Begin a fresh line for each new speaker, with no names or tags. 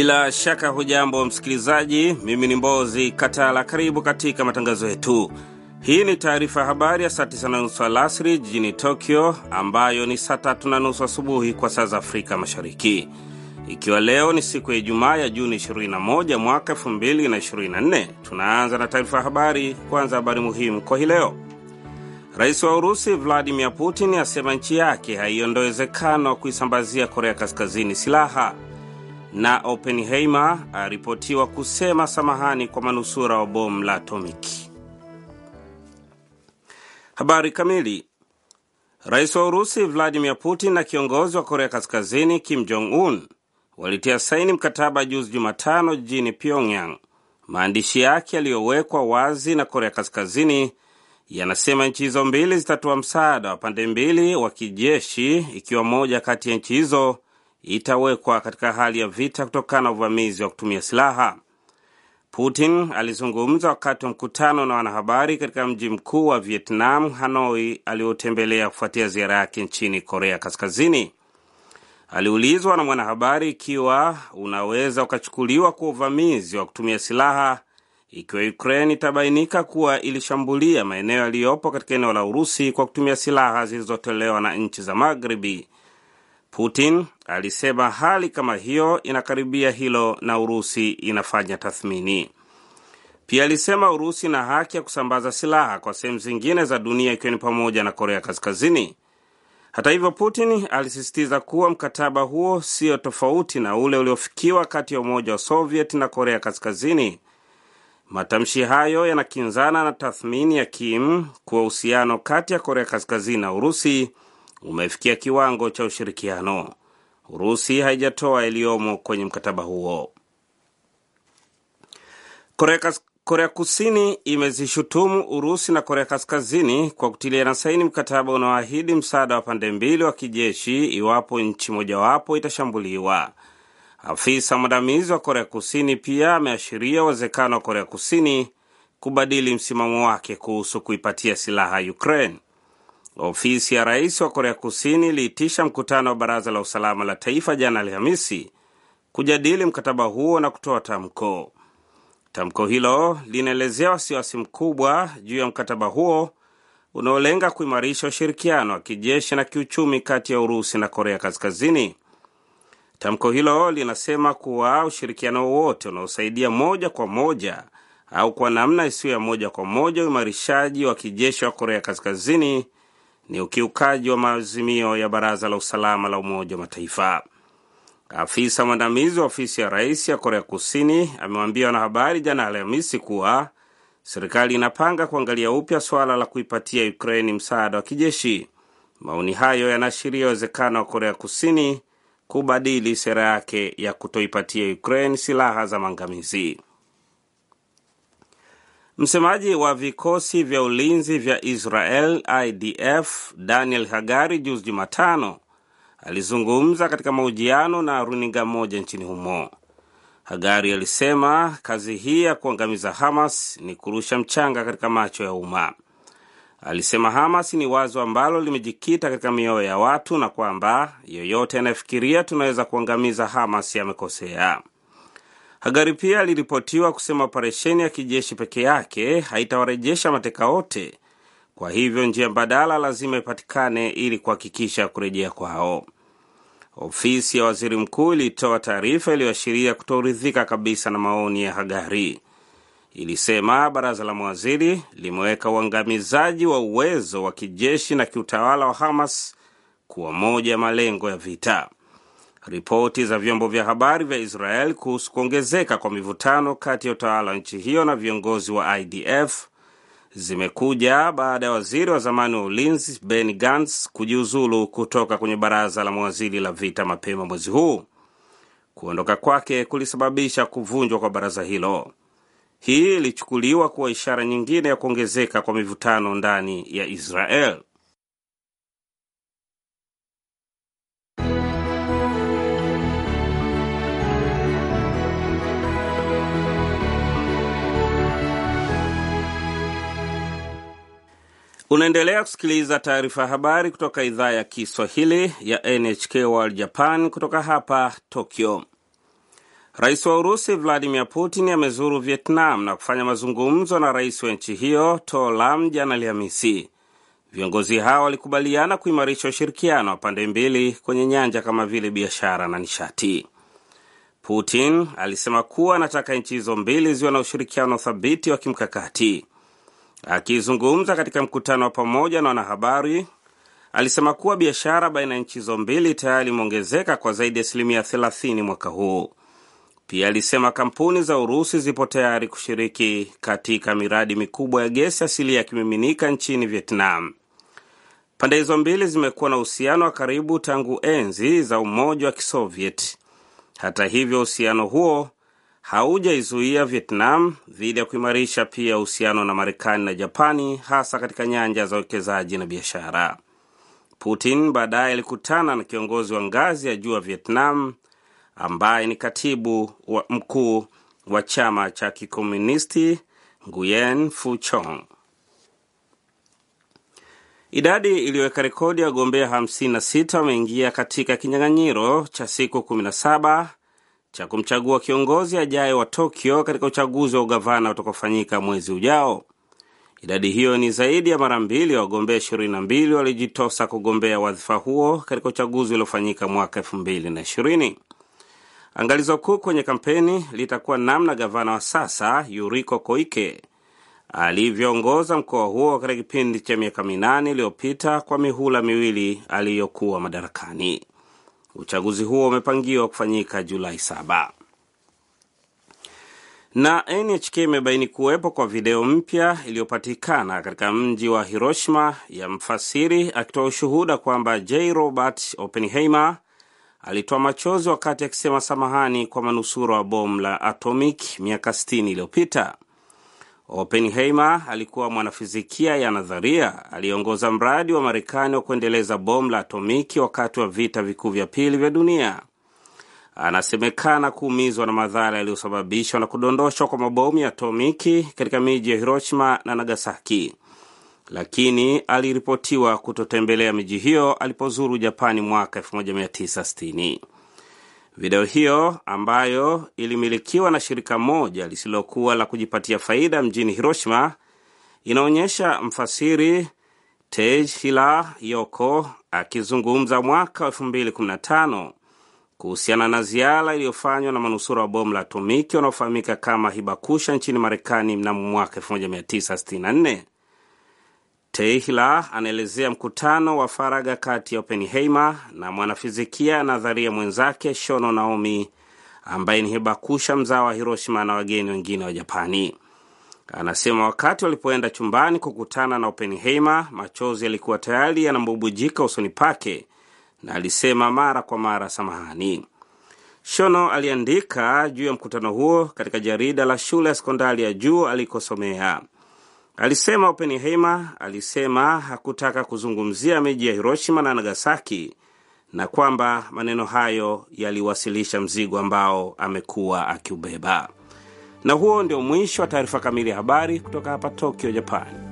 Bila shaka hujambo msikilizaji, mimi ni Mbozi Katala. Karibu katika matangazo yetu. Hii ni taarifa ya habari ya saa tisa na nusu alasiri jijini Tokyo, ambayo ni saa tatu na nusu asubuhi kwa saa za Afrika Mashariki, ikiwa leo ni siku ya Ijumaa ya Juni 21 mwaka 2024. Tunaanza na taarifa ya habari. Kwanza habari muhimu kwa hii leo. Rais wa Urusi Vladimir Putin asema nchi yake haiondoe uwezekano wa kuisambazia Korea Kaskazini silaha na Oppenheimer aripotiwa kusema samahani kwa manusura wa bomu la atomiki. Habari kamili. Rais wa Urusi Vladimir Putin na kiongozi wa Korea Kaskazini Kim Jong Un walitia saini mkataba juzi Jumatano jijini Pyongyang. Maandishi yake yaliyowekwa wazi na Korea Kaskazini yanasema nchi hizo mbili zitatoa msaada wa pande mbili wa kijeshi ikiwa moja kati ya nchi hizo itawekwa katika hali ya vita kutokana na uvamizi wa kutumia silaha. Putin alizungumza wakati wa mkutano na wanahabari katika mji mkuu wa Vietnam, Hanoi, aliotembelea kufuatia ziara yake nchini Korea Kaskazini. Aliulizwa na mwanahabari ikiwa unaweza ukachukuliwa kwa uvamizi wa kutumia silaha ikiwa Ukraine itabainika kuwa ilishambulia maeneo yaliyopo katika eneo la Urusi kwa kutumia silaha zilizotolewa na nchi za Magharibi. Putin alisema hali kama hiyo inakaribia hilo na Urusi inafanya tathmini. Pia alisema Urusi ina haki ya kusambaza silaha kwa sehemu zingine za dunia ikiwa ni pamoja na Korea Kaskazini. Hata hivyo, Putin alisisitiza kuwa mkataba huo sio tofauti na ule uliofikiwa kati ya Umoja wa Soviet na Korea Kaskazini. Matamshi hayo yanakinzana na tathmini ya Kim kuwa uhusiano kati ya Korea Kaskazini na Urusi umefikia kiwango cha ushirikiano. Urusi haijatoa iliyomo kwenye mkataba huo. Korea, Korea Kusini imezishutumu Urusi na Korea Kaskazini kwa kutiliana saini mkataba unaoahidi msaada wa pande mbili wa kijeshi iwapo nchi mojawapo itashambuliwa. Afisa mwandamizi wa Korea Kusini pia ameashiria uwezekano wa Korea Kusini kubadili msimamo wake kuhusu kuipatia silaha Ukraine. Ofisi ya rais wa Korea Kusini iliitisha mkutano wa baraza la usalama la taifa jana Alhamisi kujadili mkataba huo na kutoa tamko. Tamko hilo linaelezea wasiwasi mkubwa juu ya mkataba huo unaolenga kuimarisha ushirikiano wa kijeshi na kiuchumi kati ya Urusi na Korea Kaskazini. Tamko hilo linasema kuwa ushirikiano wowote unaosaidia moja kwa moja au kwa namna isiyo ya moja kwa moja uimarishaji wa kijeshi wa Korea Kaskazini ni ukiukaji wa maazimio ya Baraza la Usalama la Umoja wa Mataifa. Afisa mwandamizi wa ofisi ya rais ya Korea Kusini amewambia wanahabari jana Alhamisi kuwa serikali inapanga kuangalia upya suala la kuipatia Ukraini msaada wa kijeshi. Maoni hayo yanaashiria uwezekano wa Korea Kusini kubadili sera yake ya kutoipatia Ukraine silaha za maangamizi. Msemaji wa vikosi vya ulinzi vya Israel IDF Daniel Hagari juzi Jumatano alizungumza katika mahojiano na runinga moja nchini humo. Hagari alisema kazi hii ya kuangamiza Hamas ni kurusha mchanga katika macho ya umma. Alisema Hamas ni wazo ambalo limejikita katika mioyo ya watu na kwamba yoyote anayefikiria tunaweza kuangamiza Hamas amekosea. Hagari pia aliripotiwa kusema operesheni ya kijeshi peke yake haitawarejesha mateka wote, kwa hivyo njia mbadala lazima ipatikane ili kuhakikisha kurejea kwao. Ofisi ya waziri mkuu ilitoa taarifa iliyoashiria kutoridhika kabisa na maoni ya Hagari. Ilisema baraza la mawaziri limeweka uangamizaji wa uwezo wa kijeshi na kiutawala wa Hamas kuwa moja ya malengo ya vita. Ripoti za vyombo vya habari vya Israel kuhusu kuongezeka kwa mivutano kati ya utawala wa nchi hiyo na viongozi wa IDF zimekuja baada ya waziri wa zamani wa ulinzi ben Gantz kujiuzulu kutoka kwenye baraza la mawaziri la vita mapema mwezi huu. Kuondoka kwake kulisababisha kuvunjwa kwa baraza hilo. Hii ilichukuliwa kuwa ishara nyingine ya kuongezeka kwa mivutano ndani ya Israel. Unaendelea kusikiliza taarifa habari kutoka idhaa ya Kiswahili ya NHK World Japan kutoka hapa Tokyo. Rais wa Urusi Vladimir Putin amezuru Vietnam na kufanya mazungumzo na rais wa nchi hiyo To Lam jana Alhamisi. Viongozi hao walikubaliana kuimarisha ushirikiano wa pande mbili kwenye nyanja kama vile biashara na nishati. Putin alisema kuwa anataka nchi hizo mbili ziwe na ushirikiano thabiti wa kimkakati. Akizungumza katika mkutano wa pamoja na wanahabari, alisema kuwa biashara baina ya nchi hizo mbili tayari imeongezeka kwa zaidi ya asilimia 30 mwaka huu. Pia alisema kampuni za Urusi zipo tayari kushiriki katika miradi mikubwa ya gesi asilia ya kimiminika nchini Vietnam. Pande hizo mbili zimekuwa na uhusiano wa karibu tangu enzi za Umoja wa Kisoviet. Hata hivyo, uhusiano huo haujaizuia Vietnam dhidi ya kuimarisha pia uhusiano na Marekani na Japani, hasa katika nyanja za uwekezaji na biashara. Putin baadaye alikutana na kiongozi wa ngazi ya juu wa Vietnam ambaye ni katibu wa mkuu wa chama cha kikomunisti Nguyen fuchong. Idadi iliyoweka rekodi ya wagombea 56 wameingia katika kinyang'anyiro cha siku 17 cha kumchagua kiongozi ajaye wa Tokyo katika uchaguzi wa ugavana utakaofanyika mwezi ujao. Idadi hiyo ni zaidi ya mara mbili ya wagombea 22 walijitosa kugombea wadhifa huo katika uchaguzi uliofanyika mwaka 2020. Angalizo kuu kwenye kampeni litakuwa namna gavana wa sasa Yuriko Koike alivyoongoza mkoa huo katika kipindi cha miaka minane iliyopita kwa mihula miwili aliyokuwa madarakani. Uchaguzi huo umepangiwa kufanyika Julai saba. Na NHK imebaini kuwepo kwa video mpya iliyopatikana katika mji wa Hiroshima ya mfasiri akitoa ushuhuda kwamba J Robert Oppenheimer alitoa machozi wakati akisema samahani kwa manusura wa bomu la atomic miaka 60 iliyopita. Oppenheimer alikuwa mwanafizikia ya nadharia aliyeongoza mradi wa Marekani wa kuendeleza bomu la atomiki wakati wa vita vikuu vya pili vya dunia. Anasemekana kuumizwa na madhara yaliyosababishwa na kudondoshwa kwa mabomu ya atomiki katika miji ya Hiroshima na Nagasaki, lakini aliripotiwa kutotembelea miji hiyo alipozuru Japani mwaka 1960. Video hiyo ambayo ilimilikiwa na shirika moja lisilokuwa la kujipatia faida mjini Hiroshima inaonyesha mfasiri Teijhira Yoko akizungumza mwaka wa 2015 kuhusiana na ziara iliyofanywa na manusura wa bomu la atomiki wanaofahamika kama Hibakusha nchini Marekani mnamo mwaka 1964. Teihla anaelezea mkutano wa faraga kati ya Oppenheimer na mwanafizikia nadharia mwenzake Shono Naomi ambaye ni Hibakusha mzao wa Hiroshima na wageni wengine wa Japani. Anasema wakati walipoenda chumbani kukutana na Oppenheimer, machozi yalikuwa tayari yanambubujika usoni pake na alisema mara kwa mara samahani. Shono aliandika juu ya mkutano huo katika jarida la shule ya sekondari ya juu alikosomea. Alisema Oppenheimer alisema hakutaka kuzungumzia miji ya Hiroshima na Nagasaki na kwamba maneno hayo yaliwasilisha mzigo ambao amekuwa akiubeba. Na huo ndio mwisho wa taarifa kamili ya habari kutoka hapa Tokyo, Japan.